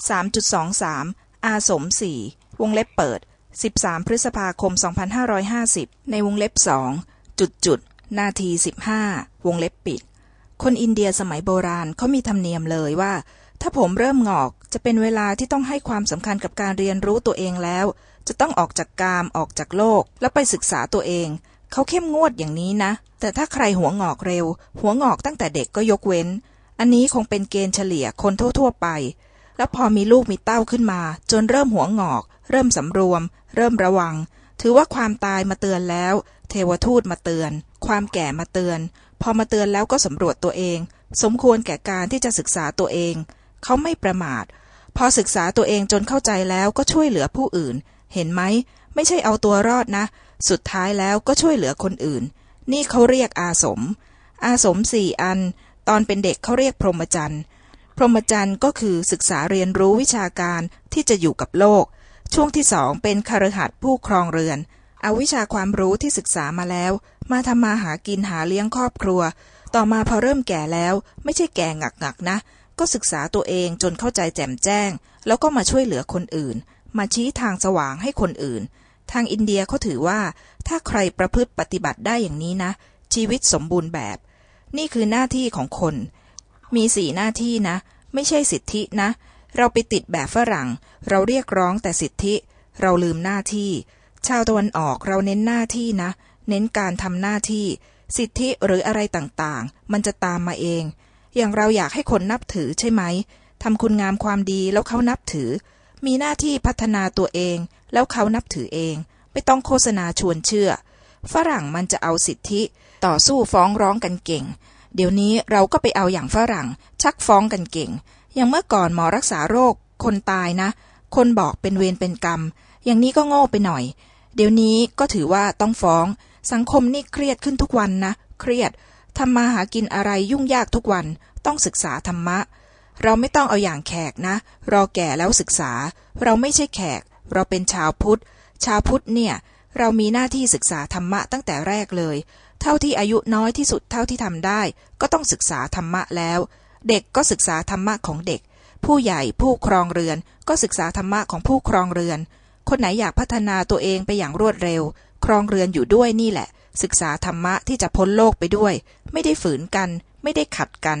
3.23 อาสมสี่วงเล็บเปิด 13 พฤษภาคม 2550 ในวงเล็บสองจุดจุดนาที15 วงเล็บปิด คนอินเดียสมัยโบราณเขามีธรรมเนียมเลยว่า ถ้าผมเริ่มงอกจะเป็นเวลาที่ต้องให้ความสำคัญกับการเรียนรู้ตัวเองแล้ว จะต้องออกจากกามออกจากโลก แล้วไปศึกษาตัวเอง เขาเข้มงวดอย่างนี้นะ แต่ถ้าใครหัวงอกเร็ว หัวงอกตั้งแต่เด็กก็ยกเว้น อันนี้คงเป็นเกณฑ์เฉลี่ยคนทั่ว ๆ ไป แล้วพอมีลูกมีเต้าขึ้นมา จนเริ่มหัวงอก เริ่มสำรวม เริ่มระวัง ถือว่าความตายมาเตือนแล้ว เทวทูตมาเตือน ความแก่มาเตือน พอมาเตือนแล้วก็สำรวจตัวเอง สมควรแก่การที่จะศึกษาตัวเอง เขาไม่ประมาท พอศึกษาตัวเองจนเข้าใจแล้วก็ช่วยเหลือผู้อื่น เห็นไหม ไม่ใช่เอาตัวรอดนะ สุดท้ายแล้วก็ช่วยเหลือคนอื่น นี่เขาเรียกอาสม อาสมสี่อัน ตอนเป็นเด็กเขาเรียกพรหมจรรย์ รหมจรรย์ก็คือศึกษาเรียนรู้วิชาการที่จะอยู่กับโลก ช่วงที่สองเป็นคฤหัสถ์ผู้ครองเรือน เอาวิชาความรู้ที่ศึกษามาแล้ว มาทำมาหากินหาเลี้ยงครอบครัว ต่อมาพอเริ่มแก่แล้ว ไม่ใช่แก่หงักๆนะ ก็ศึกษาตัวเองจนเข้าใจแจ่มแจ้ง แล้วก็มาช่วยเหลือคนอื่น มาชี้ทางสว่างให้คนอื่น ทางอินเดียเขาถือว่า ถ้าใครประพฤติปฏิบัติได้อย่างนี้นะ ชีวิตสมบูรณ์แบบ นี่คือหน้าที่ของคน มีสี่หน้าที่นะ ไม่ใช่สิทธินะ เราไปติดแบบฝรั่ง เราเรียกร้องแต่สิทธิ เราลืมหน้าที่ ชาวตะวันออกเราเน้นหน้าที่นะ เน้นการทำหน้าที่ สิทธิหรืออะไรต่างๆ มันจะตามมาเอง อย่างเราอยากให้คนนับถือใช่ไหมทำคุณงามความดีแล้วเขานับถือ มีหน้าที่พัฒนาตัวเอง แล้วเขานับถือเอง ไม่ต้องโฆษณาชวนเชื่อ ฝรั่งมันจะเอาสิทธิ ต่อสู้ฟ้องร้องกันเก่ง เดี๋ยวนี้เราก็ไปเอาอย่างฝรั่ง ชักฟ้องกันเก่ง อย่างเมื่อก่อนหมอรักษาโรค คนตายนะ คนบอกเป็นเวรเป็นกรรม อย่างนี้ก็โง่ไปหน่อย เดี๋ยวนี้ก็ถือว่าต้องฟ้อง สังคมนี่เครียดขึ้นทุกวันนะ เครียดทำมาหากินอะไรยุ่งยากทุกวัน ต้องศึกษาธรรมะ เราไม่ต้องเอาอย่างแขกนะ รอแก่แล้วศึกษา เราไม่ใช่แขก เราเป็นชาวพุทธ ชาวพุทธเนี่ย เรามีหน้าที่ศึกษาธรรมะตั้งแต่แรกเลย เท่าที่อายุน้อยที่สุดเท่าที่ทำได้ ก็ต้องศึกษาธรรมะแล้ว เด็กก็ศึกษาธรรมะของเด็ก ผู้ใหญ่ผู้ครองเรือน ก็ศึกษาธรรมะของผู้ครองเรือน คนไหนอยากพัฒนาตัวเองไปอย่างรวดเร็ว ครองเรือนอยู่ด้วยนี่แหละ ศึกษาธรรมะที่จะพ้นโลกไปด้วย ไม่ได้ฝืนกัน ไม่ได้ขัดกัน